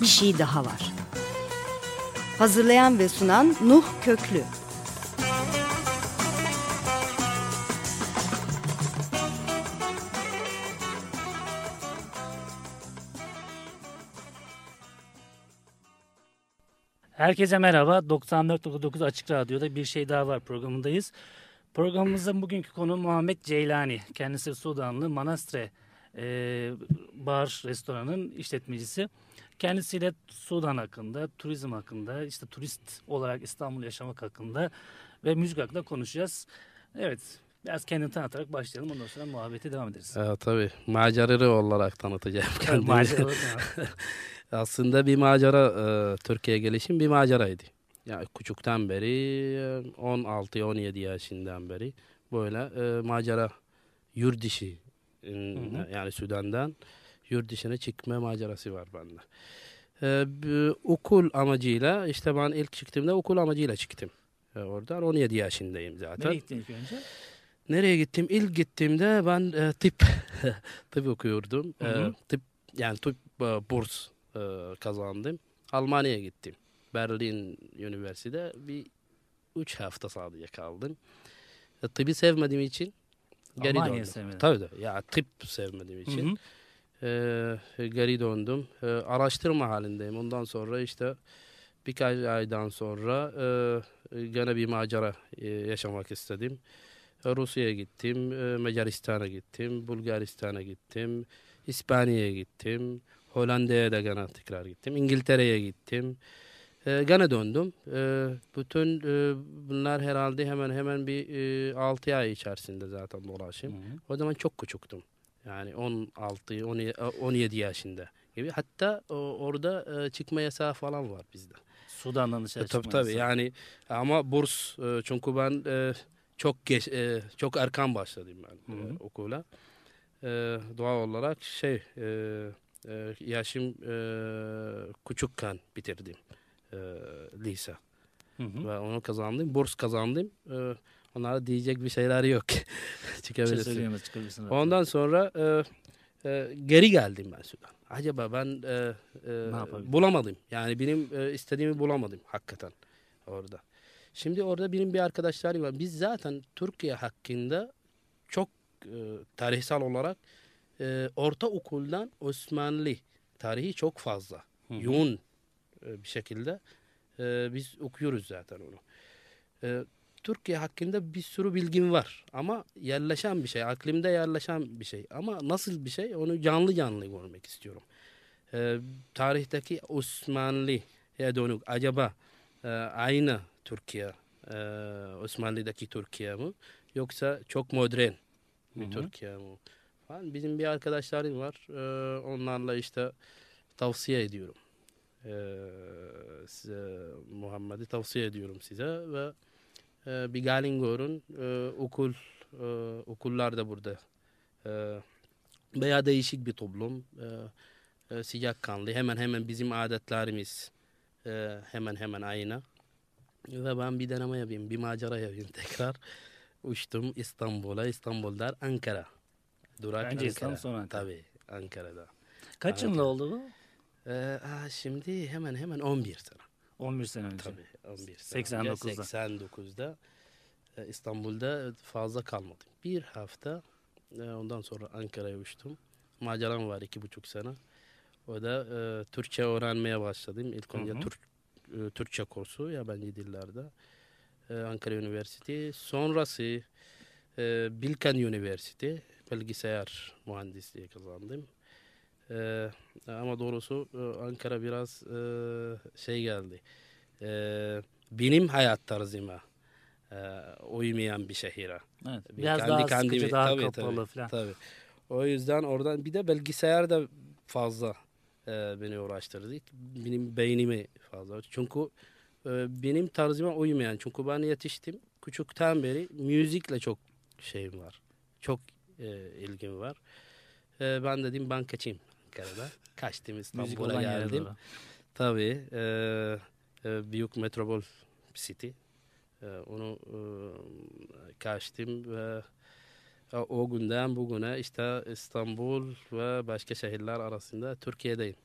bir şey daha var. Hazırlayan ve sunan Nuh Köklü. Herkese merhaba. 94.9 Açık Radyo'da bir şey daha var programındayız. Programımızda bugünkü konu Muhammed Ceylani. Kendisi Sudanlı Manastre e, bar restoranın işletmecisi. Kendisiyle Sudan hakkında, turizm hakkında, işte turist olarak İstanbul yaşamak hakkında ve müzik hakkında konuşacağız. Evet, biraz kendini tanıtarak başlayalım. Ondan sonra muhabbete devam ederiz. Ee, tabii, macerarı olarak tanıtacağım kendimi. Aslında bir macera, e, Türkiye'ye gelişim bir maceraydı. Yani küçükten beri, 16-17 yaşından beri böyle e, macera yurt dışı, e, yani Sudan'dan yurt dışına çıkma macerası var bende. Ee, okul amacıyla işte ben ilk çıktığımda okul amacıyla çıktım. Ee, oradan 17 yaşındayım zaten. Nereye gittin ilk önce? Nereye gittim? İlk gittiğimde ben e, tıp tıp okuyordum. Hı hı. E, tıp yani tıp e, burs e, kazandım. Almanya'ya gittim. Berlin Üniversitede bir üç hafta sadece kaldım. E, tıbı sevmediğim için geri Almanya'yı döndüm. sevmedin. Tabii de. Ya tıp sevmediğim için. Hı hı. Ee, geri döndüm. Ee, araştırma halindeyim. Ondan sonra işte birkaç aydan sonra e, gene bir macera e, yaşamak istedim. Rusya'ya gittim, e, Macaristan'a gittim, Bulgaristan'a gittim, İspanya'ya gittim, Hollanda'ya da gene tekrar gittim, İngiltere'ye gittim. E, gene döndüm. E, bütün e, bunlar herhalde hemen hemen bir e, 6 ay içerisinde zaten dolaşım. Hı hı. O zaman çok küçüktüm. Yani 16, 17 yaşında gibi. Hatta orada e, çıkma yasağı falan var bizde. Sudan'dan dışarı e, tabii, çıkma tabii. yani ama burs e, çünkü ben çok geç çok erken başladım ben Hı -hı. okula. Doğal olarak şey yaşım küçükken bitirdim lise. Hı hı. Ve onu kazandım. Burs kazandım. Onlara diyecek bir şeyler yok. Çıkabilirsin. Şey Ondan sonra e, e, geri geldim ben Sudan. Acaba ben e, e, bulamadım. Yani benim e, istediğimi bulamadım hakikaten orada. Şimdi orada benim bir arkadaşlarım var. Biz zaten Türkiye hakkında çok e, tarihsel olarak e, orta okuldan Osmanlı tarihi çok fazla. Hı. Yoğun e, bir şekilde e, biz okuyoruz zaten onu. E, Türkiye hakkında bir sürü bilgim var. Ama yerleşen bir şey, aklımda yerleşen bir şey. Ama nasıl bir şey onu canlı canlı görmek istiyorum. Ee, tarihteki Osmanlı'ya dönük acaba e, aynı Türkiye, e, Osmanlı'daki Türkiye mi? Yoksa çok modern bir Hı-hı. Türkiye mi? Falan. Bizim bir arkadaşlarım var. E, onlarla işte tavsiye ediyorum. E, size Muhammed'i tavsiye ediyorum size ve e, bir Galingor'un e, okul e, okullar da burada. E, veya değişik bir toplum. E, e, sıcakkanlı. Hemen hemen bizim adetlerimiz e, hemen hemen aynı. Ve ben bir deneme yapayım, bir macera yapayım tekrar. Uçtum İstanbul'a, İstanbul'dan Ankara. Durak Önce Ankara. İstanbul sonra Ankara. Tabii Ankara'da. Kaç yılında oldu bu? Ee, şimdi hemen hemen 11 sene. 11 sene önce. Tabii 11 sene 89'da. 89'da e, İstanbul'da fazla kalmadım. Bir hafta e, ondan sonra Ankara'ya uçtum. Maceram var iki buçuk sene. O da e, Türkçe öğrenmeye başladım. İlk önce Türk, e, Türkçe kursu yabancı dillerde. E, Ankara Üniversitesi. Sonrası e, Bilken Üniversitesi. Bilgisayar mühendisliği kazandım. Ee, ama doğrusu e, Ankara biraz e, şey geldi. E, benim hayat tarzıma e, uymayan bir şehire. Evet, biraz kendi daha kendimi, sıkıcı, daha tabii, kapalı tabii, falan. Tabii. O yüzden oradan bir de bilgisayar da fazla e, beni uğraştırdı. Benim beynimi fazla. Çünkü e, benim tarzıma uymayan. Çünkü ben yetiştim. Küçükten beri müzikle çok şeyim var. Çok e, ilgim var. E, ben dedim ben kaçayım. Ankara'da. Kaçtım İstanbul'a geldim. Tabii. E, e, büyük metropol city. E, onu e, kaçtım ve e, o günden bugüne işte İstanbul ve başka şehirler arasında Türkiye'deyim.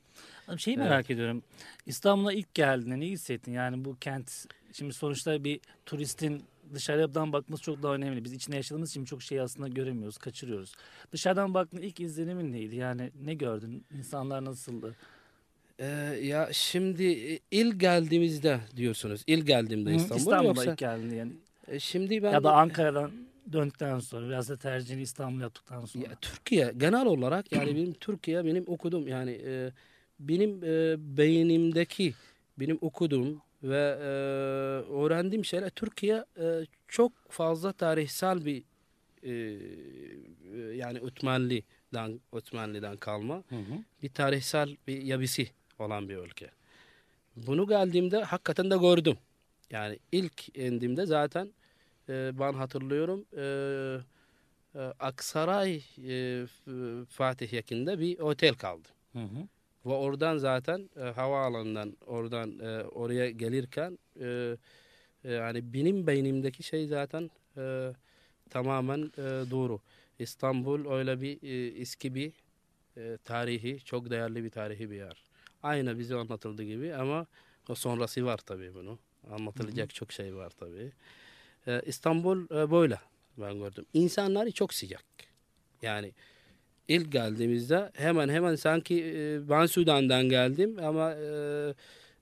Abi Şeyi merak ediyorum. İstanbul'a ilk geldiğinde ne hissettin? Yani bu kent şimdi sonuçta bir turistin dışarıdan bakması çok daha önemli. Biz içinde yaşadığımız için çok şeyi aslında göremiyoruz, kaçırıyoruz. Dışarıdan baktığında ilk izlenimin neydi? Yani ne gördün? İnsanlar nasıldı? Ee, ya şimdi e, ilk geldiğimizde diyorsunuz. İlk geldiğimde Hı, İstanbul İstanbul'a yoksa ilk geldiğinde yani. E, şimdi ben Ya da Ankara'dan döndükten sonra biraz da tercihini İstanbul yaptıktan sonra. Ya Türkiye genel olarak yani benim Türkiye benim okudum yani e, benim e, beynimdeki benim okudum ve e, öğrendiğim şeyler Türkiye e, çok fazla tarihsel bir e, e, yani Osmanlı'dan Osmanlı'dan kalma Hı hı. bir tarihsel bir yapısı olan bir ülke. Bunu geldiğimde hakikaten de gördüm. Yani ilk indiğimde zaten e, ben hatırlıyorum e, e, Aksaray e, Fatih yakında bir otel kaldı. Hı hı. Ve oradan zaten e, havaalanından oradan e, oraya gelirken e, e, yani benim beynimdeki şey zaten e, tamamen e, doğru. İstanbul öyle bir e, eski bir e, tarihi, çok değerli bir tarihi bir yer. Aynı bize anlatıldığı gibi ama sonrası var tabii bunu. Anlatılacak çok şey var tabii. E, İstanbul e, böyle ben gördüm. İnsanları çok sıcak. Yani ilk geldiğimizde hemen hemen sanki e, ben Sudan'dan geldim ama e,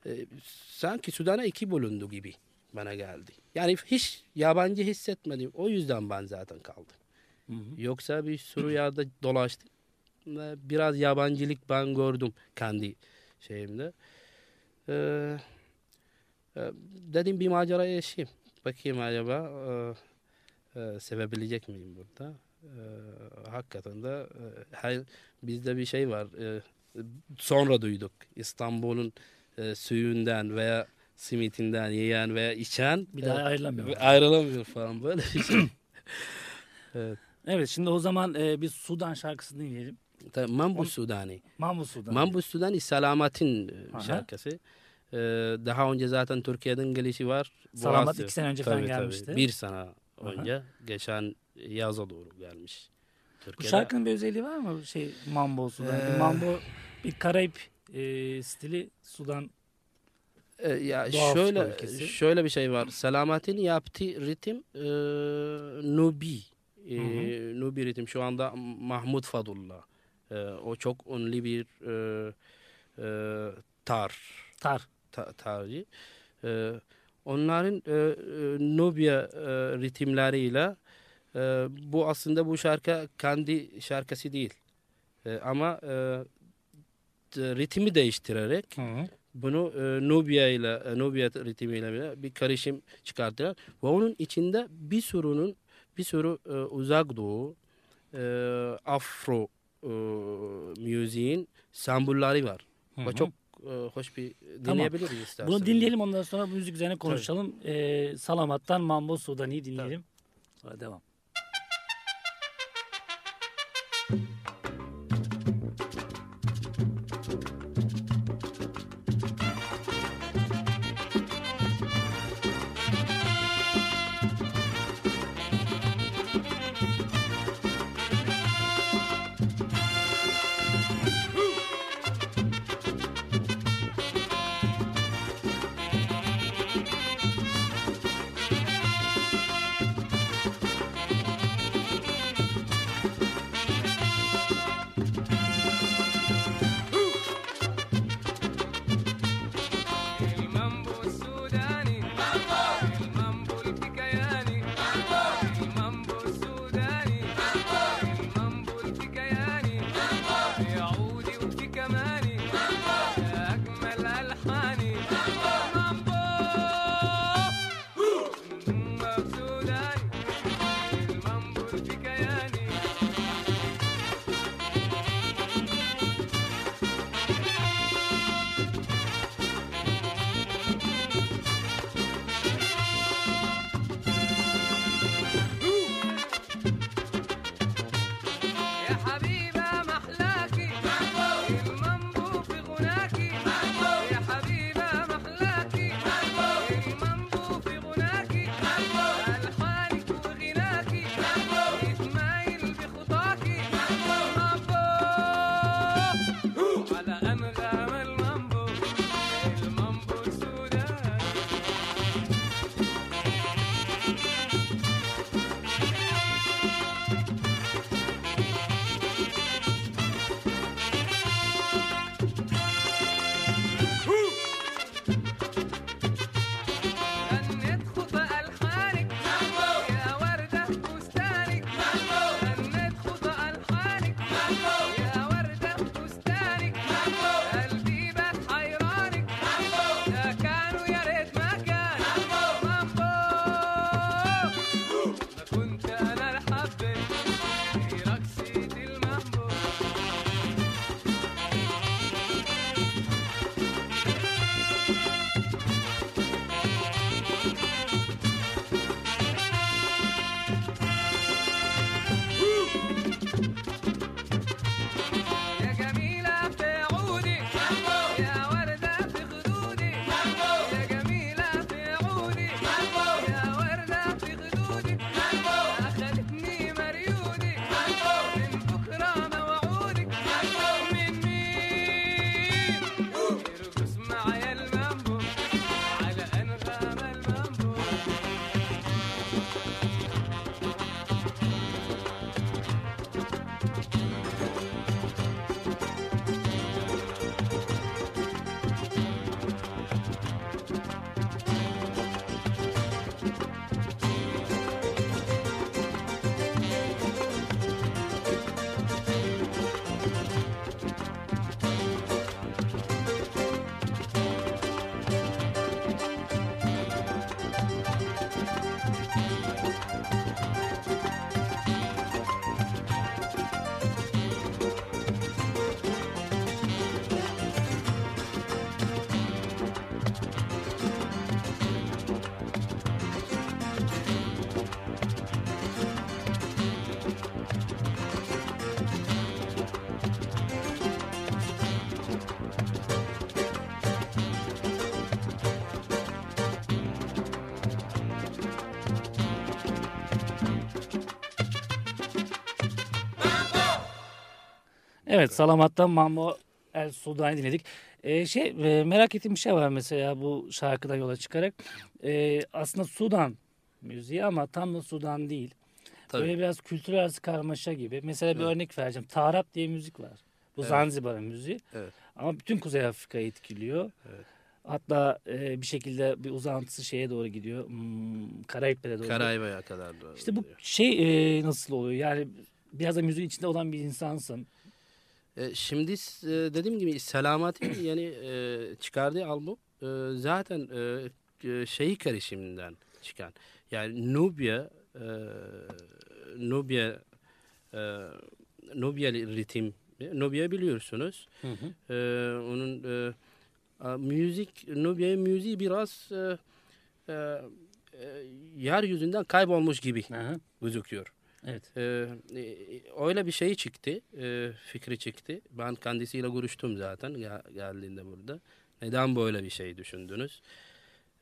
e, sanki Sudan'a iki bölündü gibi bana geldi. Yani hiç yabancı hissetmedim. O yüzden ben zaten kaldım. Hı hı. Yoksa bir sürü yerde dolaştım. Biraz yabancılık ben gördüm kendi şeyimde. Ee, e, dedim bir macera yaşayayım. Bakayım acaba e, e, sevebilecek miyim burada? E, hakikaten de e, her, bizde bir şey var. E, sonra duyduk. İstanbul'un e, suyundan veya simitinden yiyen veya içen Bir daha e, ayrılamıyor. ayrılamıyor falan böyle bir şey. Evet şimdi o zaman e, biz Sudan şarkısını dinleyelim. Tabii, Mambu Sudani. Mambu Sudan. Mambu Sudani Salamat'in e, Aha. şarkısı. Ee, daha önce zaten Türkiye'den gelişi var. Salamat iki sene önce falan Tabii, tabii. gelmişti. Bir sene önce. Geçen yaza doğru gelmiş. Bu Türkiye'de. şarkının bir özelliği var mı? Şey Mambo Sudan. Ee, Mambo bir Karayip e, stili Sudan. Ee, ya Doğal şöyle bölgesi. şöyle bir şey var. Salamat'in yaptığı ritim e, Nubi. E, Hı Nubi ritim şu anda Mahmud Fadullah. E, o çok ünlü bir e, e, tar. Tar. ta- tarih. Ee, onların e, e, Nubya e, ritimleriyle e, bu aslında bu şarkı kendi şarkısı değil. E, ama e, ritmi değiştirerek Hı hı. bunu e, Nubya ile e, Nubya ritmiyle bile bir karışım çıkarttılar ve onun içinde bir sürünün bir sürü e, uzak doğu e, Afro e, müziğin sembulleri var. Ve çok e, hoş bir dinleyebiliriz isterseniz. Bunu dinleyelim ondan sonra bu müzik üzerine konuşalım. E, Salamat'tan Mambo Sudani'yi dinleyelim. Sonra devam. Thank Evet Salamat'tan Mambo El Sudani dinledik. Ee, şey e, merak ettiğim bir şey var mesela bu şarkıdan yola çıkarak. Ee, aslında Sudan müziği ama tam da Sudan değil. Tabii. Böyle biraz kültürel arası karmaşa gibi. Mesela bir örnek vereceğim. Tarap diye müzik var. Bu Evet. Zanzibar'ın müziği. Evet. Ama bütün Kuzey Afrika'yı etkiliyor. Evet. Hatta e, bir şekilde bir uzantısı şeye doğru gidiyor. Hmm, Karayiplere doğru. Karayiba'ya kadar da. İşte bu gidiyor. şey e, nasıl oluyor? Yani biraz da müziğin içinde olan bir insansın. E, şimdi e, dediğim gibi Selamat'in yani e, çıkardığı albüm e, zaten e, şeyi karışımından çıkan. Yani Nubya e, Nubya e, Nubyalı ritim Nubya biliyorsunuz. Hı hı. E, onun e, müzik Nubya müziği biraz e, e, yeryüzünden kaybolmuş gibi Aha, gözüküyor. Evet. Ee, e, öyle bir şey çıktı, e, fikri çıktı. Ben kendisiyle görüştüm zaten gel- geldiğinde burada. Neden böyle bir şey düşündünüz?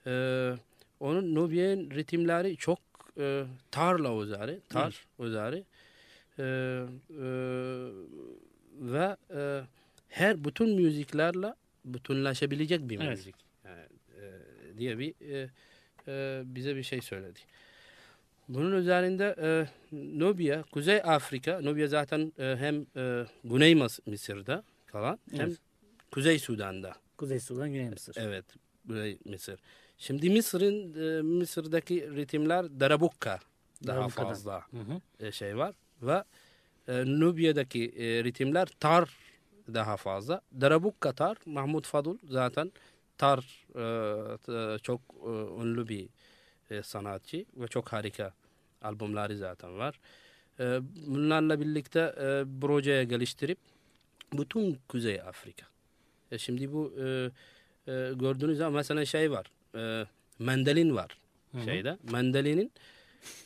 Ee, onun Nubiyen ritimleri çok e, tarla üzeri, tar üzeri. Ee, e, ve e, her bütün müziklerle bütünleşebilecek bir Evet. müzik yani, e, diye bir e, e, bize bir şey söyledi. Bunun üzerinde e, Nubya, Kuzey Afrika, Nubya zaten e, hem e, Güney Mıs- Mısır'da kalan hem Evet. Kuzey Sudan'da. Kuzey Sudan, Güney Mısır. Evet, Güney Mısır. Şimdi Mısır'ın e, Mısır'daki ritimler darabukka daha Darabukka'dan. fazla Hı hı. e, şey var ve e, Nubya'daki e, ritimler tar daha fazla. Darabukka tar, Mahmut Fadul zaten tar e, t- çok e, ünlü bir e, sanatçı ve çok harika albümleri zaten var. E, bunlarla birlikte e, projeye geliştirip bütün Kuzey Afrika. E, şimdi bu e, e, gördüğünüz zaman mesela şey var. E, mandolin var Hı hı. şeyde. Mandolinin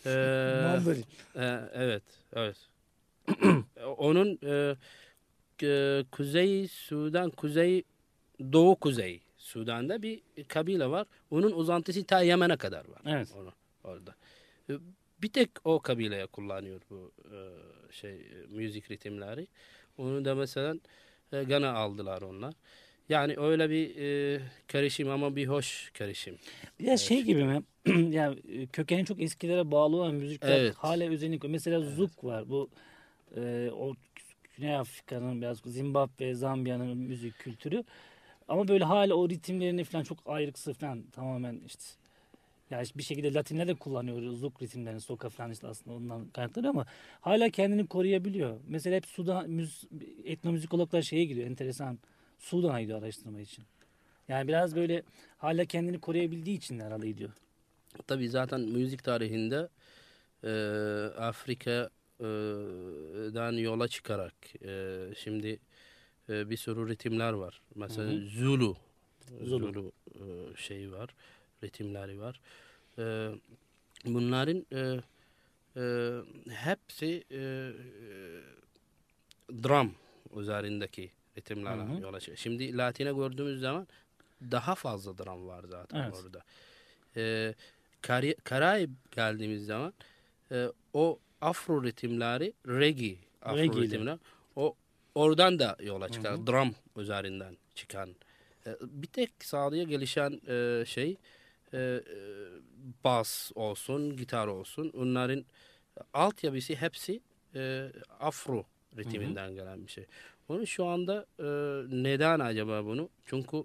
e, Mandolin. e, evet, evet. Onun e, e, Kuzey Sudan, Kuzey Doğu Kuzey Sudan'da bir kabile var. Onun uzantısı ta Yemen'e kadar var. Evet. Onu, orada. E, Bir tek o kabileye kullanıyor bu e, şey e, müzik ritimleri. Onu da mesela gene aldılar onlar. Yani öyle bir e, karışım ama bir hoş karışım. Ya şey gibi mi? yani kökeni çok eskilere bağlı olan müzikler Evet. hala özellik. Mesela Zouk var. Bu e, o Güney Afrika'nın biraz Zimbabwe, Zambiya'nın müzik kültürü. Ama böyle hala o ritimlerini falan çok ayrıksı falan tamamen işte yani işte bir şekilde Latinler de kullanıyoruz Zouk ritimlerini, soka falan işte aslında ondan kaynaklanıyor ama hala kendini koruyabiliyor. Mesela hep Sudan müz, etnomüzikologlar şeye gidiyor enteresan Sudan'a gidiyor araştırma için. Yani biraz böyle hala kendini koruyabildiği için herhalde gidiyor. Tabii zaten müzik tarihinde e, Afrika'dan yola çıkarak e, şimdi e, bir sürü ritimler var. Mesela Hı hı. Zulu, Zulu. Zulu, e, şeyi var, ritimleri var. E, bunların e, e, hepsi e, e, drum üzerindeki ritimlerle Hı hı. yola çıkıyor. Şimdi Latin'e gördüğümüz zaman daha fazla drum var zaten Evet. orada. E, Kari- Karayip geldiğimiz zaman e, o Afro ritimleri reggae Afro Reggae ritimler oradan da yola çıkar. Hı hı. Drum üzerinden çıkan. E, bir tek sağlığa gelişen e, şey e, bas olsun, gitar olsun. Onların altyapısı hepsi Afro ritminden gelen bir şey. Onu şu anda neden acaba bunu? Çünkü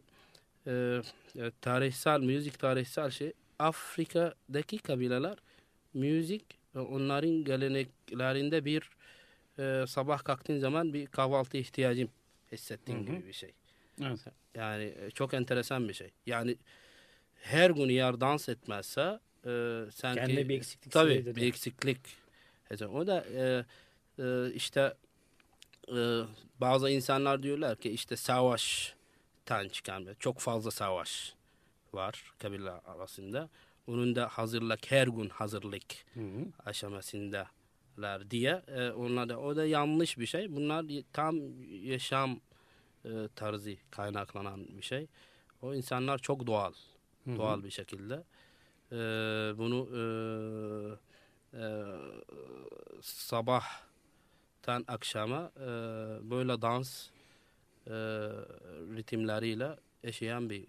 tarihsel, müzik tarihsel şey Afrika'daki kabileler müzik onların geleneklerinde bir e, sabah kalktığın zaman bir kahvaltı ihtiyacım hissettiğin Hı hı. gibi bir şey. Evet. Yani e, çok enteresan bir şey. Yani her gün yer dans etmezse e, sanki Kendine bir eksiklik tabii de. bir eksiklik. O da e, e, işte e, bazı insanlar diyorlar ki işte savaştan çıkan çok fazla savaş var kabile arasında. Onun da hazırlık her gün hazırlık Hı hı. Aşamasındalar diye e, onlar da o da yanlış bir şey. Bunlar tam yaşam e, tarzı kaynaklanan bir şey. O insanlar çok doğal, Hı hı. doğal bir şekilde e, bunu e, e, sabah sabahtan akşama e, böyle dans e, ritimleriyle yaşayan bir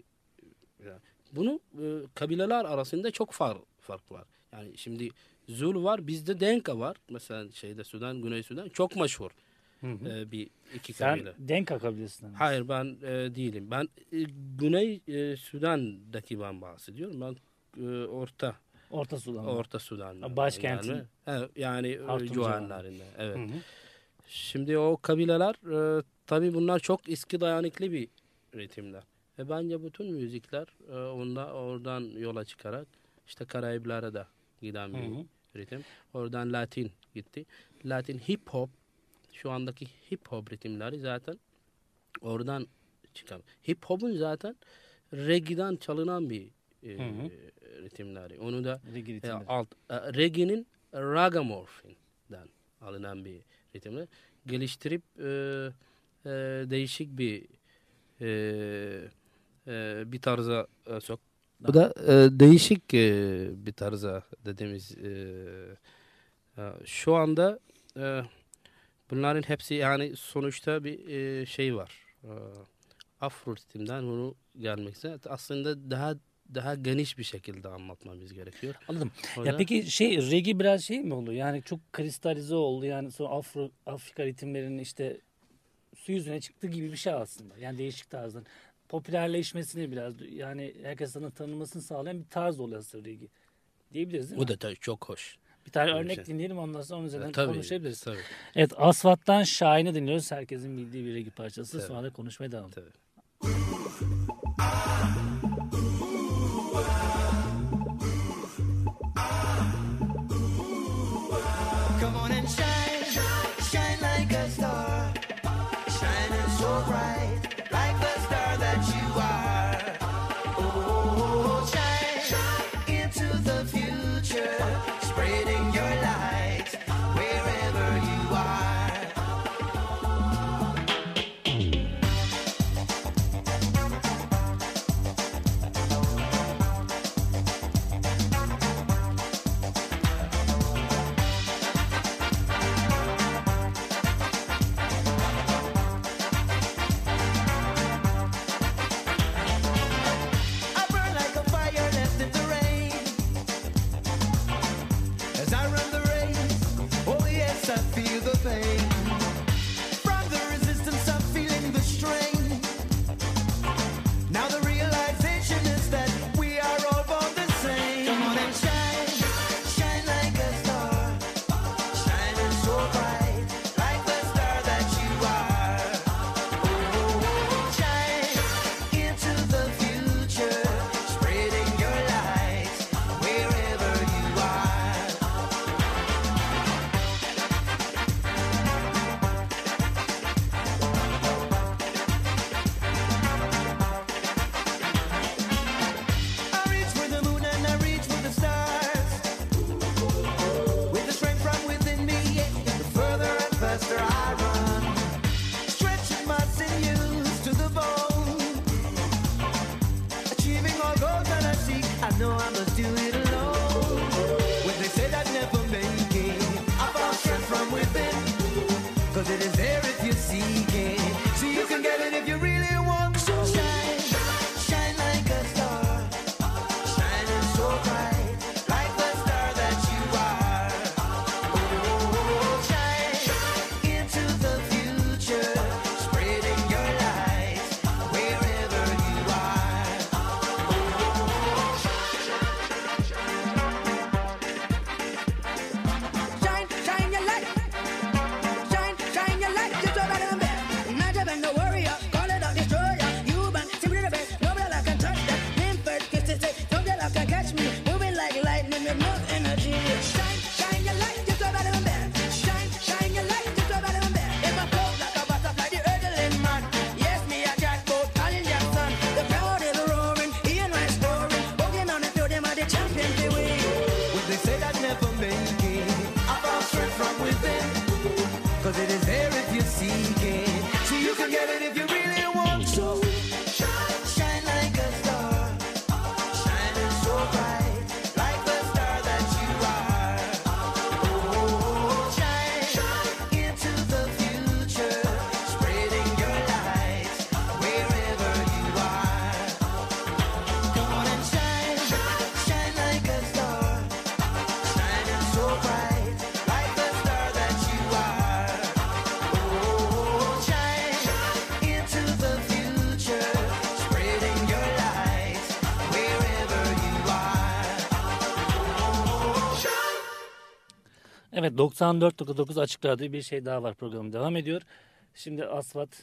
yani bunu e, kabileler arasında çok fark, fark var. Yani şimdi Zulu var, bizde Denka var. Mesela şeyde Sudan, Güney Sudan çok meşhur Hı hı. e, bir iki Sen kabile. Denka kabilesinden. Hayır ben e, değilim. Ben e, Güney e, Sudan'daki ben bahsediyorum. Ben e, orta Orta Sudan. Orta Sudan. Başkentin. Yani, yani e, civarlarında. Evet. Hı hı. Şimdi o kabileler e, tabii bunlar çok eski dayanıklı bir ritimler. Ve bence bütün müzikler e, onda, oradan yola çıkarak işte Karayiplara da giden bir hı. ritim. Oradan Latin gitti. Latin hip hop şu andaki hip hop ritimleri zaten oradan çıkan. Hip hop'un zaten reggae'den çalınan bir e, Hı hı. ritimleri. Onu da Reggae e, alt e, reggae'nin ragamuffin'den alınan bir ritimle geliştirip e, e, değişik bir e, e, bir tarza e, sok. Bu da e, değişik e, bir tarza dediğimiz e, şu anda e, bunların hepsi yani sonuçta bir e, şey var. E, Afro ritimden bunu gelmekse aslında daha daha geniş bir şekilde anlatmamız gerekiyor. Anladım. Ya peki şey reggae biraz şey mi oldu? Yani çok kristalize oldu. Yani sonra Afro, Afrika ritimlerinin işte su yüzüne çıktı gibi bir şey aslında. Yani değişik tarzdan. Popülerleşmesini biraz yani herkes sana tanımasını sağlayan bir tarz oluyor aslında reggae. Diyebiliriz değil mi? O da tabii çok hoş. bir tane öyle örnek şey. dinleyelim ondan sonra onun üzerinden tabii, konuşabiliriz. tabii, Evet Asfalt'tan Şahin'i dinliyoruz. Herkesin bildiği bir reggae parçası. Tabii. Sonra da konuşmaya devam. tabii. And faster I Evet 94.9 Açık Radyo bir şey daha var programı devam ediyor. Şimdi Asfalt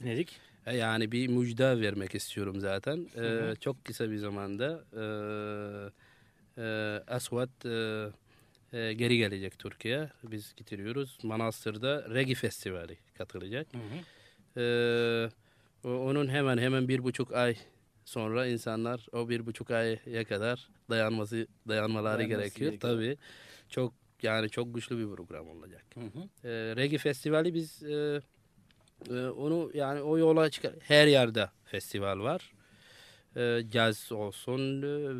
dinledik. E, Yani bir müjde vermek istiyorum zaten. E, çok kısa bir zamanda e, e, Aswat e, e, geri gelecek Türkiye. Biz getiriyoruz. Manastır'da Regi Festivali katılacak. E, o- onun hemen hemen bir buçuk ay sonra insanlar o bir buçuk aya kadar dayanması dayanmaları Dayanması gerekiyor. gerekiyor. Tabii çok yani çok güçlü bir program olacak. Hı hı. E, Regi Festivali biz e, e, onu yani o yola çıkar. Her yerde festival var. E, caz olsun, e,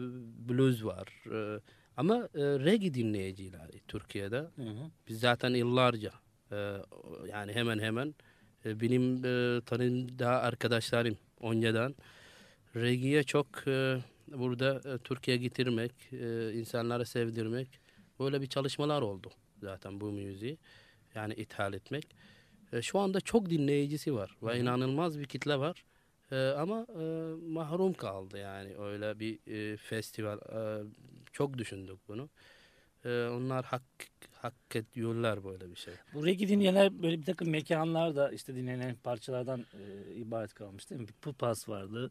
blues var. E, ama e, reggae dinleyicileri Türkiye'de Hı hı. biz zaten yıllarca e, yani hemen hemen e, benim e, tanıdığım arkadaşlarım önceden reggae'ye çok e, burada e, Türkiye getirmek, e, insanlara sevdirmek böyle bir çalışmalar oldu zaten bu müziği yani ithal etmek. E, şu anda çok dinleyicisi var ve inanılmaz bir kitle var. E, ama e, mahrum kaldı yani öyle bir e, festival. E, çok düşündük bunu. E, onlar hak hak ediyorlar böyle bir şey. Bu reggae dinleyenler böyle bir takım mekanlar da işte dinlenen parçalardan e, ibaret kalmış değil mi? Bir Pupas vardı.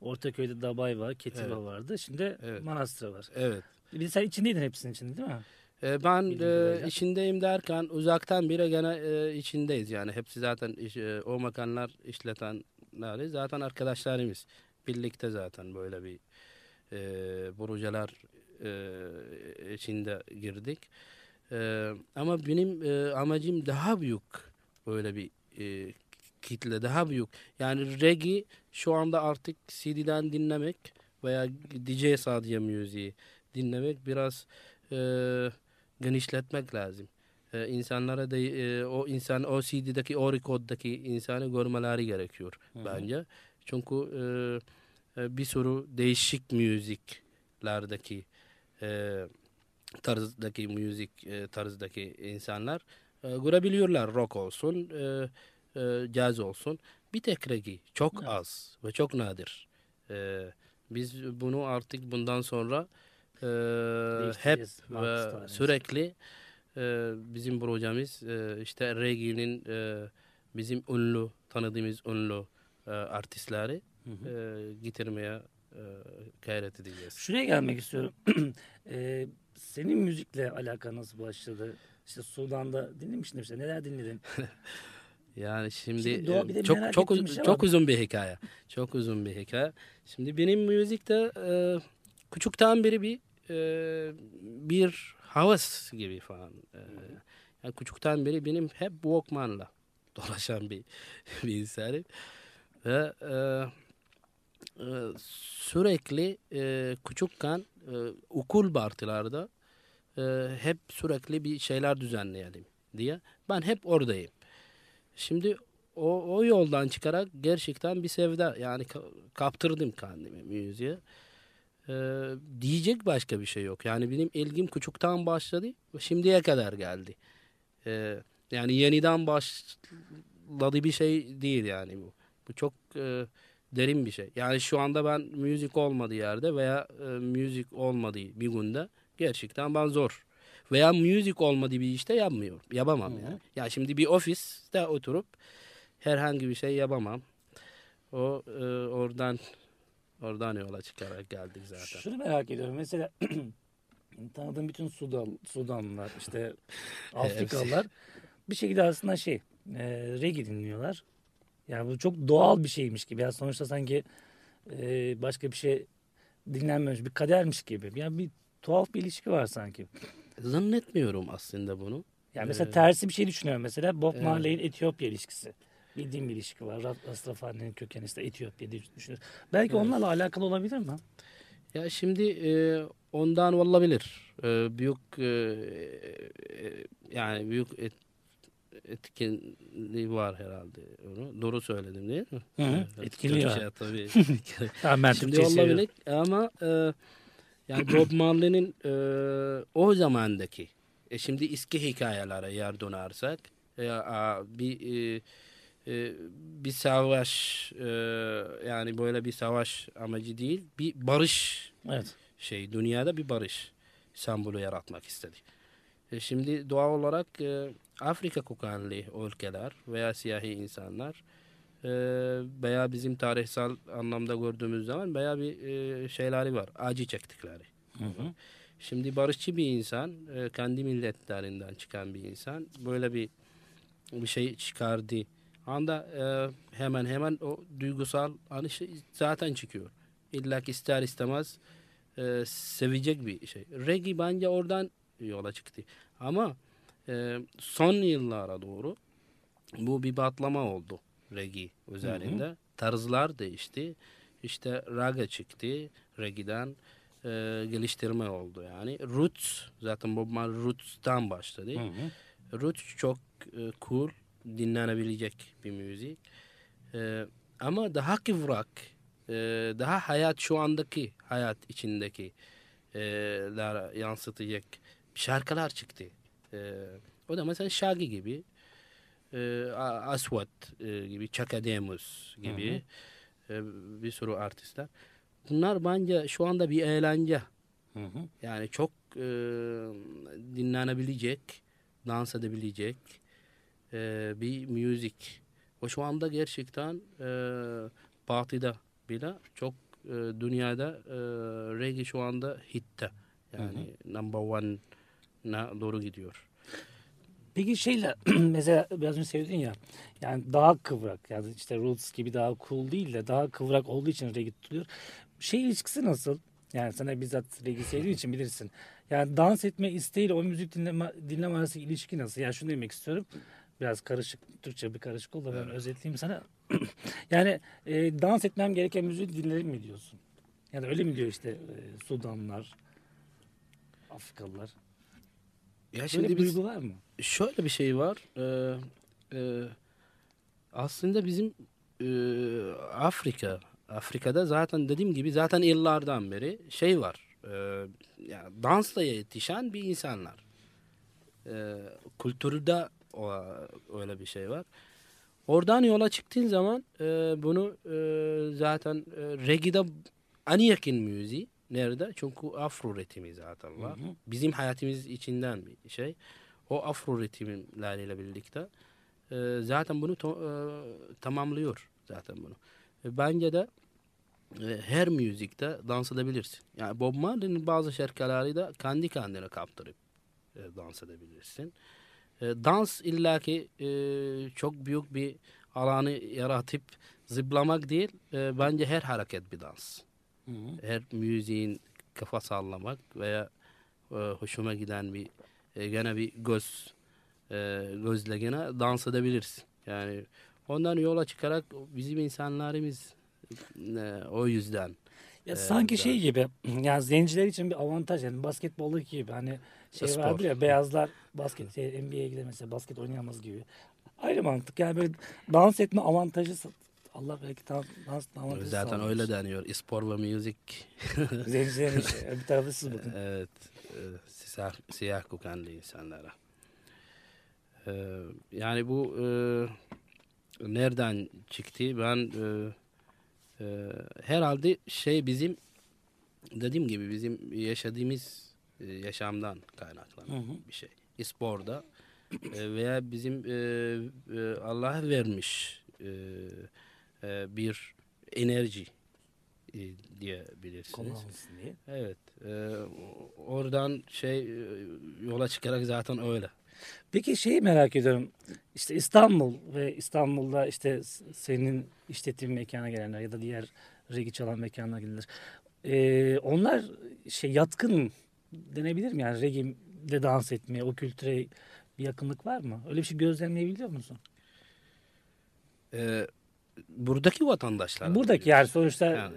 Ortaköy'de Dabay var, Ketiva Evet. vardı. Şimdi Evet. Manastır var. Evet. Bir sen içindeydin hepsinin içinde değil mi? E, ben e, içindeyim derken uzaktan bile gene e, içindeyiz yani. Hepsi zaten iş- e, o makanlar işletenleri zaten arkadaşlarımız birlikte zaten böyle bir e, projeler e, içinde girdik. E, ama benim e, amacım daha büyük böyle bir e, kitle daha büyük. Yani reggae şu anda artık CD'den dinlemek veya DJ sadece müziği dinlemek biraz e, genişletmek lazım. E, insanlara da e, o insan o CD'deki o rekorddaki insanı görmeleri gerekiyor bence. Çünkü e, e, bir sürü değişik müziklerdeki e, tarzdaki müzik e, tarzdaki insanlar e, görebiliyorlar rock olsun e, e, caz olsun bir tek reggae çok Evet. az ve çok nadir. E, biz bunu artık bundan sonra e, hep ve sürekli e, bizim projemiz e, işte reggae'nin e, bizim ünlü tanıdığımız ünlü e, artistleri Hı e, getirmeye e, gayret edeceğiz. Şuraya gelmek istiyorum. Ee, senin müzikle alakan nasıl başladı? İşte Sudan'da dinlemiştin işte. Neler dinledin? Yani şimdi, Şimdi doğa- e, çok merak çok ettiğim uz- şey çok uzun bir hikaye. Çok uzun bir hikaye. Şimdi benim müzikte e, küçükten beri bir e, bir havas gibi falan. E, yani küçükten beri benim hep Walkman'la dolaşan bir bir insanım. Ve e, e, sürekli e, küçükken e, okul partilarda e, hep sürekli bir şeyler düzenleyelim diye. Ben hep oradayım. Şimdi o, o yoldan çıkarak gerçekten bir sevda yani ka- kaptırdım kendimi müziğe. Ee, diyecek başka bir şey yok. Yani benim ilgim küçükten başladı ve şimdiye kadar geldi. Ee, yani yeniden başladı bir şey değil yani bu. Bu çok e, derin bir şey. Yani şu anda ben müzik olmadığı yerde veya e, müzik olmadığı bir günde gerçekten ben zor. Veya müzik olmadığı bir işte yapmıyorum. Yapamam hı. yani. Ya şimdi bir ofiste oturup herhangi bir şey yapamam. O e, oradan oradan yola çıkarak geldik zaten. Şunu merak ediyorum. Mesela tanıdığım bütün Sudan, Sudanlılar, işte Afrikalılar bir şekilde aslında şey e, reggae dinliyorlar. Yani bu çok doğal bir şeymiş gibi. Yani sonuçta sanki e, başka bir şey dinlenmemiş, bir kadermiş gibi. Yani bir tuhaf bir ilişki var sanki. Zannetmiyorum aslında bunu. Yani mesela Ee, tersi bir şey düşünüyorum. Mesela Bob Evet. Marley'in Etiyopya ilişkisi. Bildiğim bir ilişki var. Ra- Rastafari'nin kökeni işte Etiyopya diye düşünüyoruz. Belki Evet. onlarla alakalı olabilir mi? Ya şimdi e, ondan olabilir. E, büyük e, e, yani büyük et, etkinliği var herhalde. Onu doğru söyledim değil mi? Hı hı, Evet, etkinliği var. Türkçe tabii. Tamam Şimdi olabilir ama e, yani Bob Marley'nin e, o zamandaki e, şimdi eski hikayelere yer dönersek e, a, bir e, e, bir savaş e, yani böyle bir savaş amacı değil bir barış Evet. şey dünyada bir barış sembolü yaratmak istedi. E, şimdi doğal olarak e, Afrika kökenli ülkeler veya siyahi insanlar e, veya bizim tarihsel anlamda gördüğümüz zaman veya bir e, şeyleri var. Acı çektikleri. Şimdi barışçı bir insan, e, kendi milletlerinden çıkan bir insan böyle bir bir şey çıkardı anda e, hemen hemen o duygusal şey zaten çıkıyor. İlla ki ister istemez e, sevecek bir şey. Reggae bence oradan yola çıktı. Ama e, son yıllara doğru bu bir patlama oldu reggae üzerinde. Tarzlar değişti. İşte raga çıktı reggae'den e, geliştirme oldu yani. Roots zaten Bob Marley Roots'tan başladı. Roots çok e, cool, dinlenebilecek bir müzik. E, ama daha kıvrak, e, daha hayat şu andaki hayat içindeki e, yansıtacak şarkılar çıktı. E, o da mesela Shaggy gibi, e, Aswat e, gibi, Chaka Demus gibi e, bir sürü artistler. Bunlar bence şu anda bir eğlence. Yani çok e, dinlenebilecek, dans edebilecek e, bir müzik. O şu anda gerçekten e, batıda bile çok e, dünyada e, reggae şu anda hitte. Yani number one na doğru gidiyor. Peki şeyle mesela biraz önce söyledin ya yani daha kıvrak yani işte Roots gibi daha cool değil de daha kıvrak olduğu için reggae tutuluyor. Şey ilişkisi nasıl? Yani sana bizzat reggae sevdiğin için bilirsin. Yani dans etme isteğiyle o müzik dinleme, dinleme arası ilişki nasıl? Yani şunu demek istiyorum. Biraz karışık, Türkçe bir karışık oldu. Ben özetleyeyim sana. yani e, dans etmem gereken müziği dinlerim mi diyorsun? Yani öyle mi diyor işte e, Sudanlılar, Afrikalılar? Ya şimdi bir biz duygu var mı? şöyle bir şey var. Ee, e, aslında bizim e, Afrika, Afrika'da zaten dediğim gibi zaten yıllardan beri şey var. E, yani dansla yetişen bir insanlar. E, kültürde o, öyle bir şey var. Oradan yola çıktığın zaman e, bunu e, zaten e, reggae'de en yakın müziği nerede? Çünkü afro ritmi zaten var. Bizim hayatımız içinden bir şey. O afro ritimleriyle birlikte e, zaten bunu to- e, tamamlıyor zaten bunu. E, bence de e, her müzikte dans edebilirsin. Yani Bob Marley'nin bazı şarkıları da kendi kendine kaptırıp e, dans edebilirsin. E, dans illaki e, çok büyük bir alanı yaratıp zıplamak değil. E, bence her hareket bir dans. Her müziğin kafa sallamak veya e, hoşuma giden bir e, gene bir göz e, gözle gene dans edebilirsin. Yani ondan yola çıkarak bizim insanlarımız e, o yüzden Ya Ee, sanki biraz- şey gibi yani zenciler için bir avantaj yani basketboldaki gibi hani şey Spor. vardır ya beyazlar basket şey, NBA'ye gider mesela basket oynayamaz gibi. Aynı mantık yani böyle dans etme avantajı Allah belki dans, dans avantajı zaten sağlamış. öyle deniyor. Spor ve müzik Zencilerin bir tarafı siz bakın. evet siyah, siyah kökenli insanlara. E, yani bu e, nereden çıktı? Ben e, e, herhalde şey bizim dediğim gibi bizim yaşadığımız e, yaşamdan kaynaklanan bir şey. Sporda e, veya bizim e, e, Allah vermiş e, e, bir enerji e, diyebilirsiniz. Diye. Evet. e, oradan şey yola çıkarak zaten öyle. Peki şeyi merak ediyorum. İşte İstanbul ve İstanbul'da işte senin işletim mekana gelenler ya da diğer regi çalan mekanına gelenler. Ee, onlar şey yatkın denebilir mi? Yani regi'de dans etmeye, o kültüre bir yakınlık var mı? Öyle bir şey gözlemleyebiliyor musun? E, buradaki vatandaşlar. Buradaki yani sonuçta Yani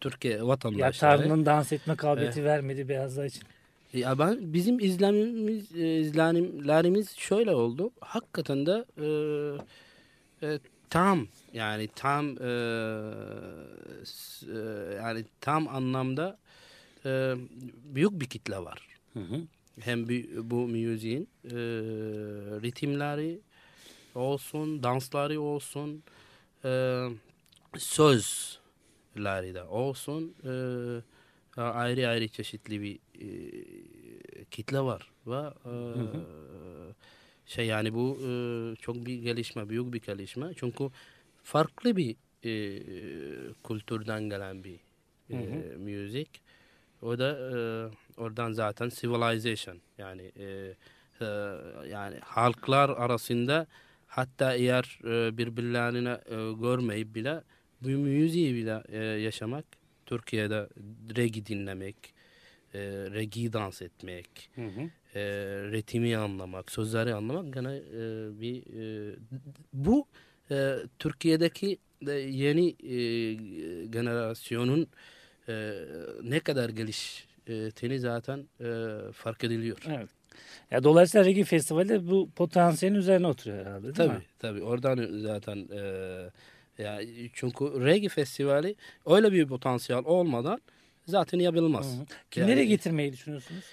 Türkiye ya vatandaşları. Tanrı'nın dans etme kabiliyeti vermedi beyazlar için. Ya ben bizim izlenimimiz e, izlenimlerimiz şöyle oldu. Hakikaten de e, e, tam yani tam e, e, yani tam anlamda e, büyük bir kitle var. Hem bu, müziğin e, ritimleri olsun, dansları olsun, e, sözleri de olsun. E, ayrı ayrı çeşitli bir e, kitle var ve e, şey yani bu e, çok bir gelişme, büyük bir gelişme. Çünkü farklı bir e, kültürden gelen bir e, müzik. O da e, oradan zaten civilization yani e, e, yani halklar arasında hatta eğer e, birbirlerini e, görmeyip bile bu müziği bile e, yaşamak Türkiye'de regi dinlemek, e, regi dans etmek, Hı hı. e, ritmi anlamak, sözleri anlamak gene e, bir e, bu e, Türkiye'deki de yeni e, generasyonun e, ne kadar geliştiğini zaten e, fark ediliyor. Evet. Ya dolayısıyla Reggae Festivali de bu potansiyelin üzerine oturuyor herhalde değil Tabii mi? tabii oradan zaten e, ya çünkü reggae festivali öyle bir potansiyel olmadan zaten yapılmaz. Hı hı. Kimleri Yani- getirmeyi düşünüyorsunuz?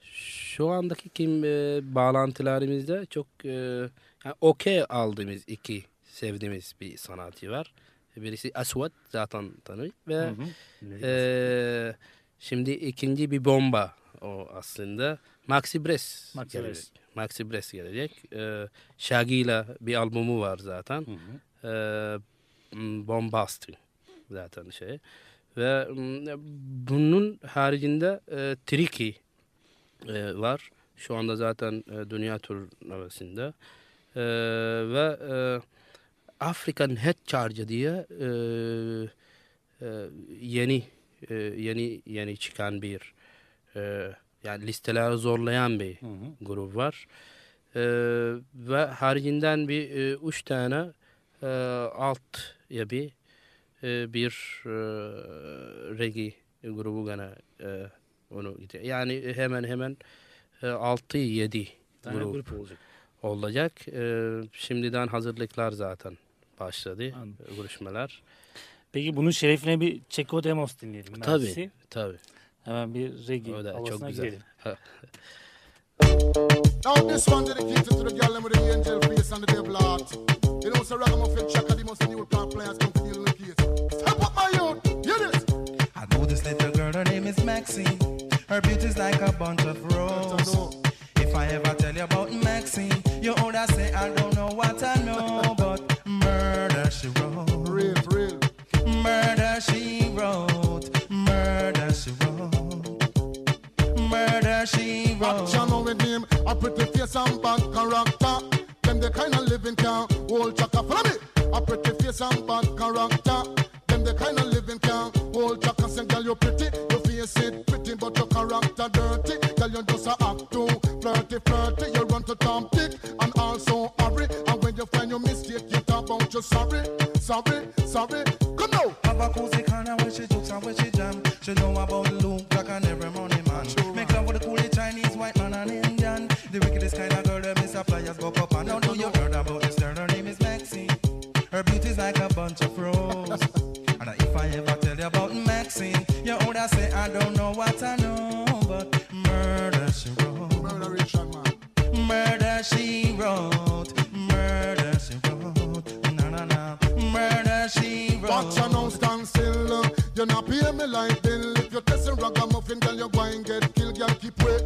Şu andaki kim e, bağlantılarımızda çok e, yani okey aldığımız iki sevdiğimiz bir sanatçı var. Birisi Aswad zaten tanıyor ve Hı hı. e, şimdi ikinci bir bomba o aslında. Maxi Bress Maxi gelecek. Bress. Maxi Bress gelecek. E, Shaggy'la bir albumu var zaten. Hı hı. e, m, Bombastic zaten şey. Ve bunun haricinde e, Tricky e, var. Şu anda zaten e, dünya turnuvasında. E, ve e, African Head Charge diye e, e, yeni e, yeni yeni çıkan bir e, yani listeleri zorlayan bir Hı hı. grup var. E, ve haricinden bir e, üç tane e, alt ya bir e, bir e, reggae grubu gene e, onu. Yani hemen hemen e, 6-7 Tane grup, grup olacak. olacak. E, şimdiden hazırlıklar zaten başladı. Anladım. e, Görüşmeler. Peki bunun şerefine bir Çeko Demos dinleyelim. Tabii. Mersi. Tabii. Hemen bir reggae O da çok havasına güzel. gidelim. Now this one dedicated to the girl with the angel face and the devil heart. You know, so ragamuffin chaka, the most new plant players come to deal in the case. Step up, my youth. Hear this. I know this little girl, her name is Maxine. Her beauty's like a bunch of roses. If I ever tell you about Maxine, you older say I don't know what I pretty face and bad character. Them the kind of living can hold chaka. Follow me. A pretty face and bad character. Them the kind of living can hold chaka. Say, girl, you pretty, your face it pretty, but your character dirty. Girl, you just a act too flirty, flirty. You run to Tom Dick and also hurry. And when you find your mistake, you talk about you sorry, sorry, sorry. Come now. Have a cozy corner where she jokes and where she jam. She know about me like bill. If you testing ragamuffin, girl, you go and get killed. Girl, keep wait.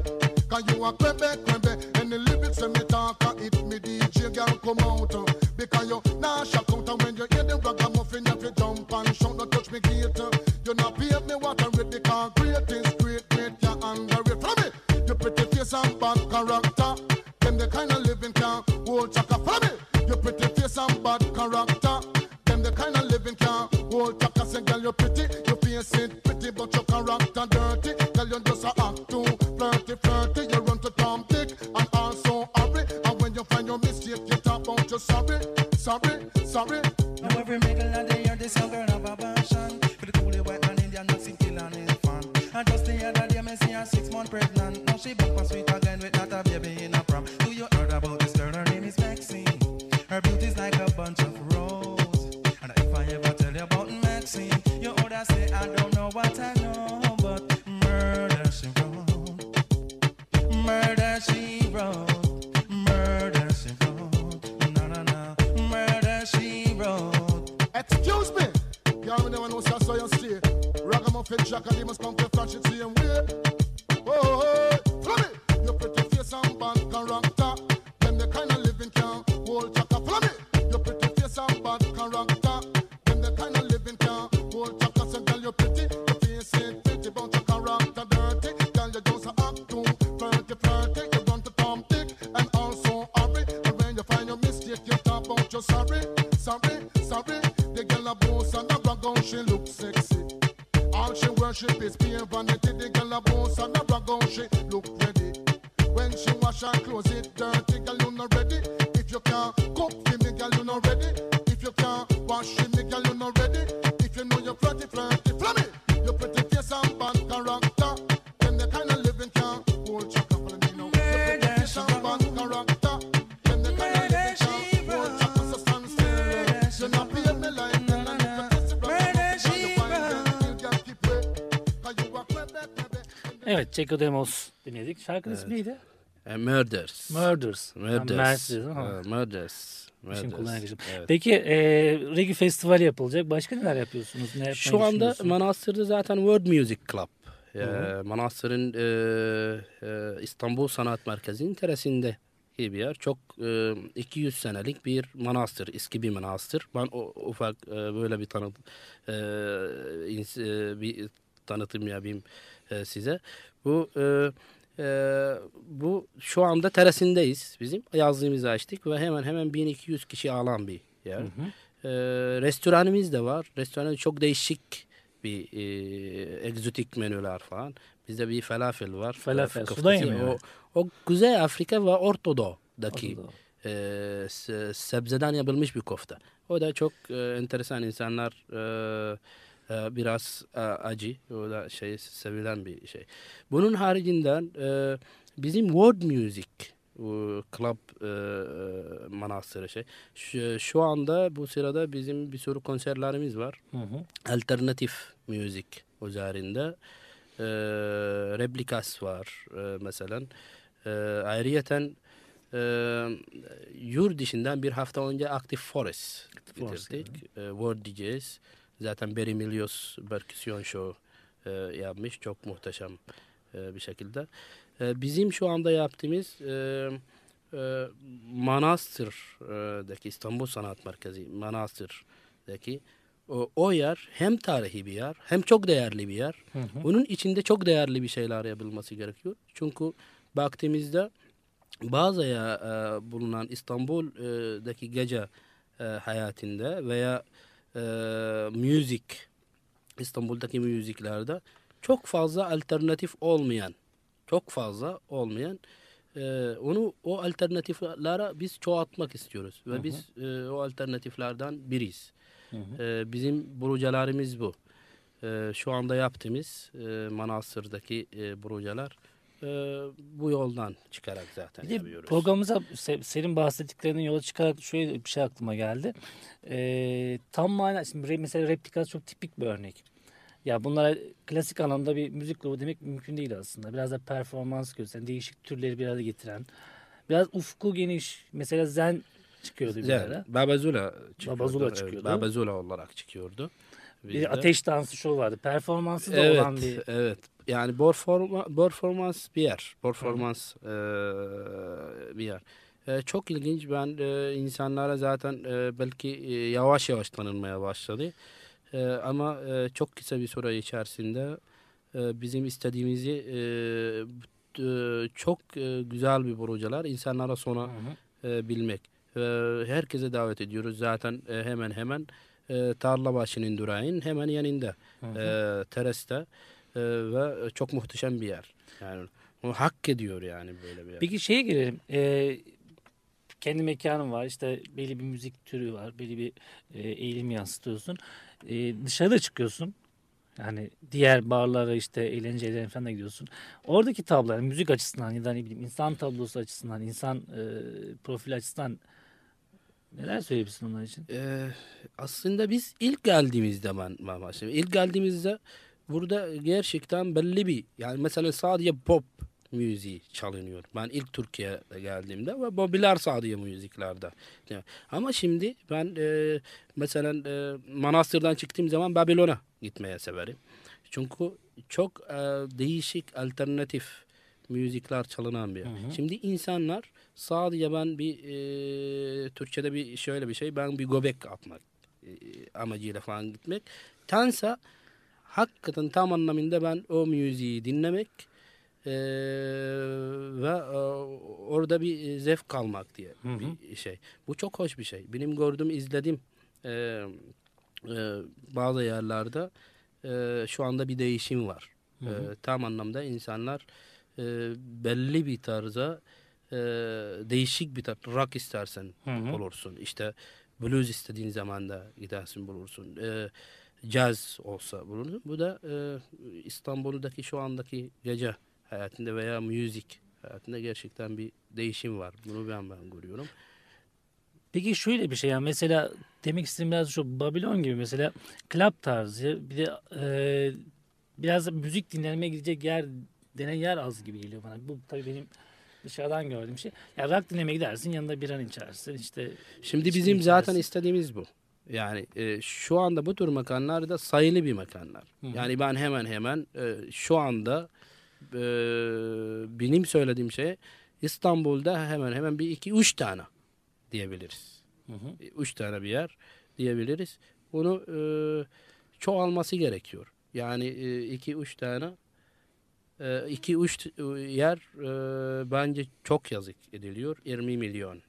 Cause you a crebe, crebe. And the lyrics when me talk, a hit me DJ, girl, come out. uh. Because you nah shock out. And when you hear the ragamuffin, you have to jump and shout. Don't touch me gate. uh. You not pay me what I read because great is great, great, you underrate. Follow me. You pretty face and bad character. Them the kind of your character dirty. Girl, you just a act too flirty, flirty. You run to Tom Dick and also hurry. And when you find your mistake, you talk about you sorry, sorry, sorry. Now every middle of the year, this young girl Evet Çeko Demos dinledik. Şarkının ismi neydi? E, Murders. Murders. Murders. Murders. İşin Murders. kullanıcı. Evet. Peki e, reggae festivali yapılacak. Başka neler yapıyorsunuz? Ne Şu anda? Manastır'da zaten World Music Club. E, Manastır'ın e, e, İstanbul Sanat Merkezi'nin teresinde bir yer. Çok e, 200 senelik bir manastır, eski bir manastır. Ben o, ufak e, böyle bir tanıt e, ins- e, bir tanıtım yapayım e, size. Bu e, e, bu şu anda teresindeyiz bizim. Yazlığımızı açtık ve hemen hemen 1200 kişi alan bir yer. E, restoranımız da var. Restoranı çok değişik bir e, egzotik menüler falan. Bizde bir falafel var. Falafel, sudan yemeği O, o Kuzey Afrika ve Orta Doğu'daki Orta Doğu. e, se- sebzeden yapılmış bir kofta. O da çok e, enteresan insanlar e, e, biraz e, acı. O da şey sevilen bir şey. Bunun haricinden e, bizim world music club e, e, manastırı şey. Şu, şu anda bu sırada bizim bir sürü konserlerimiz var. Hı hı. Alternatif müzik üzerinde e, replikas var e, mesela. E, ayrıyeten e, yurt dışından bir hafta önce Active Forest Forest, bitirdik. E, World DJs. Zaten Barry Milios perküsyon show e, yapmış. Çok muhteşem e, bir şekilde. E, bizim şu anda yaptığımız e, e, Manastır'daki İstanbul Sanat Merkezi Manastır'daki o, o yer hem tarihi bir yer hem çok değerli bir yer. Bunun içinde çok değerli bir şeyler yapılması gerekiyor. Çünkü baktığımızda bazı ya, e, bulunan İstanbul'daki gece e, hayatında veya e, müzik İstanbul'daki müziklerde çok fazla alternatif olmayan çok fazla olmayan e, onu o alternatiflere biz çoğaltmak istiyoruz ve biz e, o alternatiflerden biriyiz. E, bizim projelerimiz bu. E, şu anda yaptığımız e, Manastır'daki e, projeler e, bu yoldan çıkarak zaten Bir yapıyoruz. programımıza se- senin bahsettiklerinden yola çıkarak şöyle bir şey aklıma geldi. Ee, tam mana şimdi mesela replikası çok tipik bir örnek. Ya bunlara klasik anlamda bir müzik grubu demek mümkün değil aslında. Biraz da performans gösteren, değişik türleri bir araya getiren. Biraz ufku geniş. Mesela Zen çıkıyordu bir Evet, ara. Babazula çıkıyordu. Babazula Evet, çıkıyordu. Babazula olarak çıkıyordu. Bir ateş dansı şovu vardı. Performansı da evet, olan bir Evet. Yani performa, performans bir yer. Performans eee, bir yer. Eee, çok ilginç. Ben eee, insanlara zaten eee, belki eee, yavaş yavaş tanınmaya başladı. Eee, ama eee, çok kısa bir süre içerisinde eee, bizim istediğimizi eee, eee, çok eee, güzel bir projeler insanlara sonra eee, bilmek. Eee, herkese davet ediyoruz. Zaten eee, hemen hemen eee Tarlabaşı'nın durağının hemen yanında. Eee tereste Eee, ve çok muhteşem bir yer. Yani onu hak ediyor yani böyle bir yer. Peki şeye gelelim. Ee, kendi mekanın var. işte belli bir müzik türü var. Belli bir e, eğilim yansıtıyorsun. Ee, dışarıda çıkıyorsun. Yani diğer barlara işte eğlencelerine falan da gidiyorsun. Oradaki tablolar müzik açısından ya da ne bileyim insan tablosu açısından, insan e, profil açısından neler söyleyebilirsin onlar için? Ee, aslında biz ilk geldiğimizde ben, ben başlayayım. İlk geldiğimizde burada gerçekten belli bir yani mesela sadece pop müziği çalınıyor. Ben ilk Türkiye'ye geldiğimde ve popüler sadece müziklerde. Ama şimdi ben e, mesela e, Manastır'dan çıktığım zaman Babilon'a gitmeye severim. Çünkü çok e, değişik alternatif müzikler çalınan bir yer. Şimdi insanlar sadece ben bir e, Türkçe'de bir şöyle bir şey ben bir göbek atmak e, amacıyla falan gitmek. Tansa hakikaten tam anlamında ben o müziği dinlemek e, ve e, orada bir zevk almak diye bir şey. Bu çok hoş bir şey. Benim gördüğüm, izledim e, e, bazı yerlerde e, şu anda bir değişim var. E, tam anlamda insanlar e, belli bir tarza e, değişik bir tarz rock istersen bulursun. İşte blues istediğin zaman da gidersin bulursun. E, caz olsa bulursun. Bu da e, İstanbul'daki şu andaki gece hayatında veya müzik hayatında gerçekten bir değişim var. Bunu ben ben görüyorum. Peki şöyle bir şey yani mesela demek istediğim biraz şu Babylon gibi mesela club tarzı bir de e, biraz da müzik dinlenmeye gidecek yer denen yer az gibi geliyor bana. Bu tabii benim dışarıdan gördüğüm şey. Ya rock dinlemeye gidersin yanında bir an içersin işte. Şimdi bizim zaten içersin. istediğimiz bu. Yani e, şu anda bu tür mekanlar da sayılı bir mekanlar. Yani ben hemen hemen e, şu anda e, benim söylediğim şey İstanbul'da hemen hemen bir iki üç tane diyebiliriz. E, Üç tane bir yer diyebiliriz. Bunu e, çoğalması gerekiyor. Yani e, iki üç tane e, iki üç yer e, bence çok yazık ediliyor. 20 milyon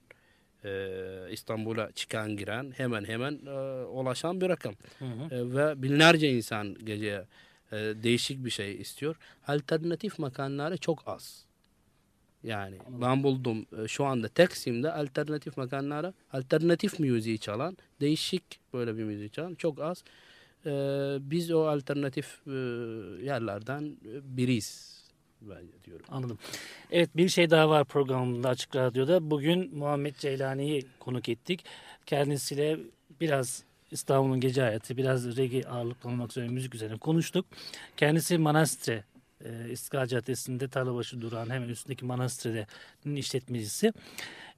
e, İstanbul'a çıkan giren hemen hemen e, ulaşan bir rakam. E, ve binlerce insan gece e, değişik bir şey istiyor. Alternatif mekanları çok az. Yani ben buldum e, şu anda Taksim'de alternatif mekanlara alternatif müziği çalan değişik böyle bir müzik çalan çok az. E, biz o alternatif e, yerlerden e, biriyiz diyorum. Anladım. Evet bir şey daha var programında Açık Radyo'da. Bugün Muhammed Ceylani'yi konuk ettik. Kendisiyle biraz İstanbul'un gece hayatı, biraz reggae ağırlıklı olmak üzere müzik üzerine konuştuk. Kendisi Manastre, e, İstiklal Caddesi'nde Tarlabaşı durağın hemen üstündeki Manastre'nin işletmecisi.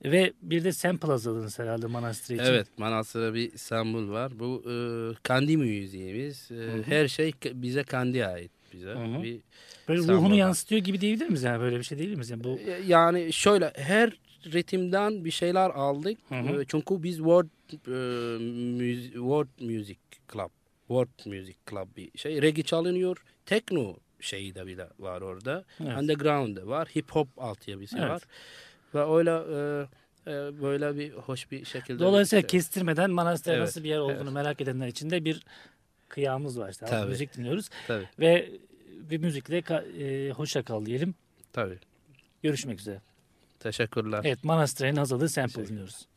Ve bir de sen plazadınız herhalde Manastre için. Evet, Manastır'da bir İstanbul var. Bu e, kandi müziğimiz. E, her şey bize kandi ait bize. hı. Bir Böyle ruhunu yansıtıyor gibi diyebilir miyiz yani böyle bir şey değil miyiz? Yani bu E, Yani şöyle her ritimden bir şeyler aldık. Hı hı. E, Çünkü biz World e, World Music Club, World Music Club bir şey. Reggae çalınıyor. Tekno şeyi de bile var orada. Evet. Underground var. Hip hop altyapısı Evet. var. Ve öyle e, böyle bir hoş bir şekilde. Dolayısıyla bir- kestirmeden Manastır Evet, nasıl bir yer olduğunu evet. merak edenler için de bir kıyamız var. işte. Tabii. Müzik dinliyoruz Tabii, ve bir müzikle e, hoşça kal diyelim. tabii. Görüşmek üzere. Teşekkürler. Evet Manastır'ın Azalı Sample dinliyoruz.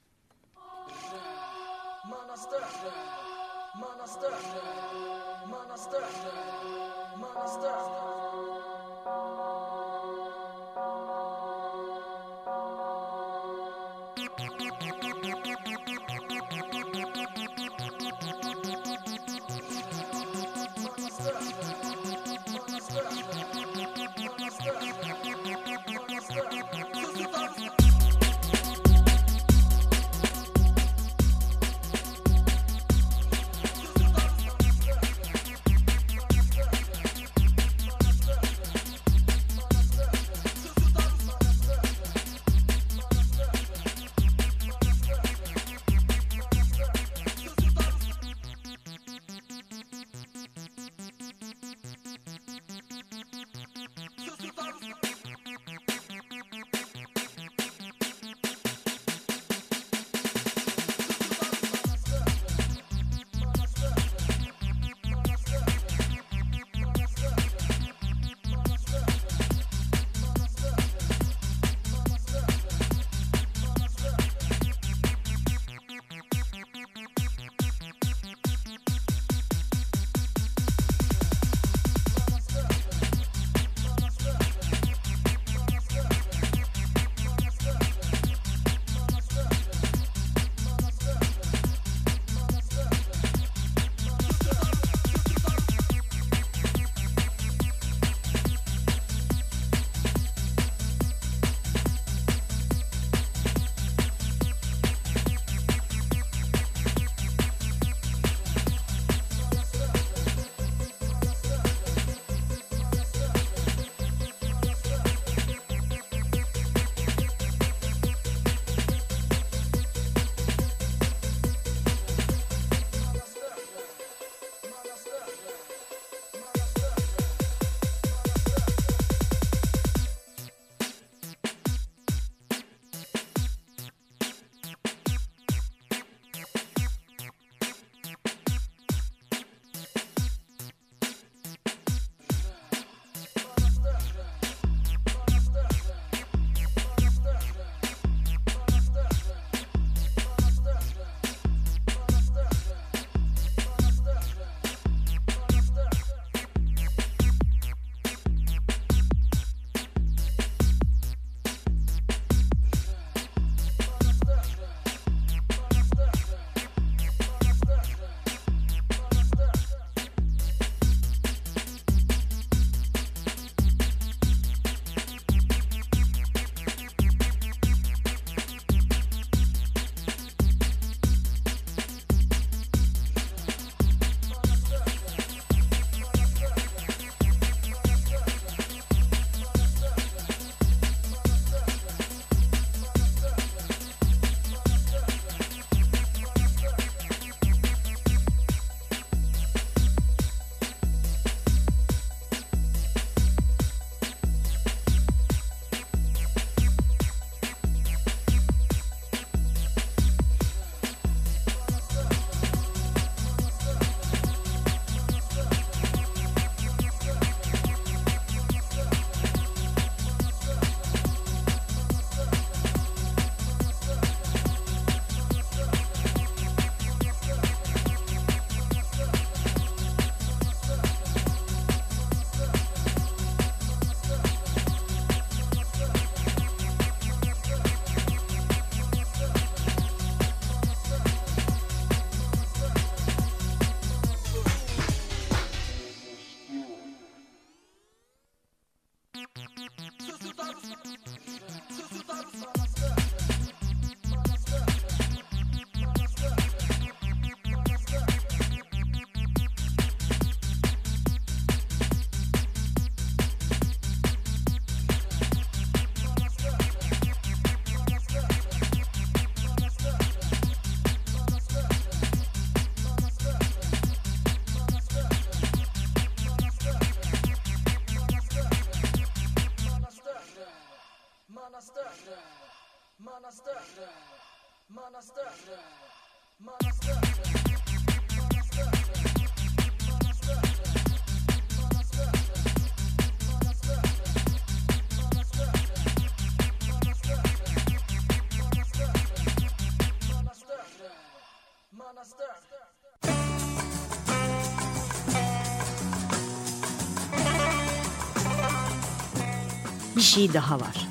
Şey daha var.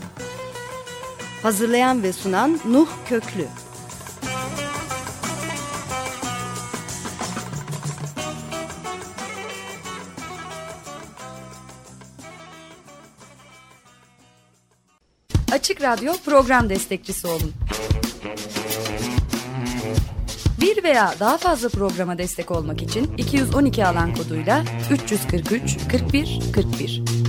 Hazırlayan ve sunan Nuh Köklü. Açık Radyo program destekçisi olun. Bir veya daha fazla programa destek olmak için 212 alan koduyla 343 41 41